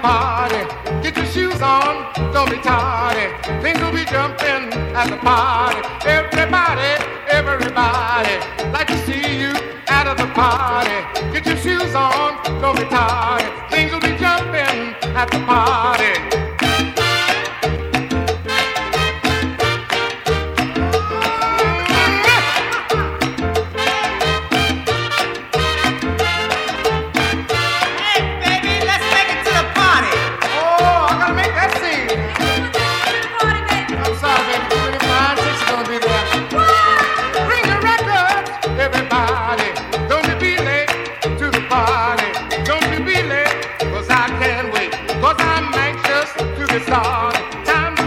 party. Get your shoes on, don't be tardy. Things will be jumping at the party. Everybody, everybody, like to see you out of the party. Get your shoes on, don't be tardy. Things will be jumping at the party. Pretend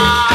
Ah.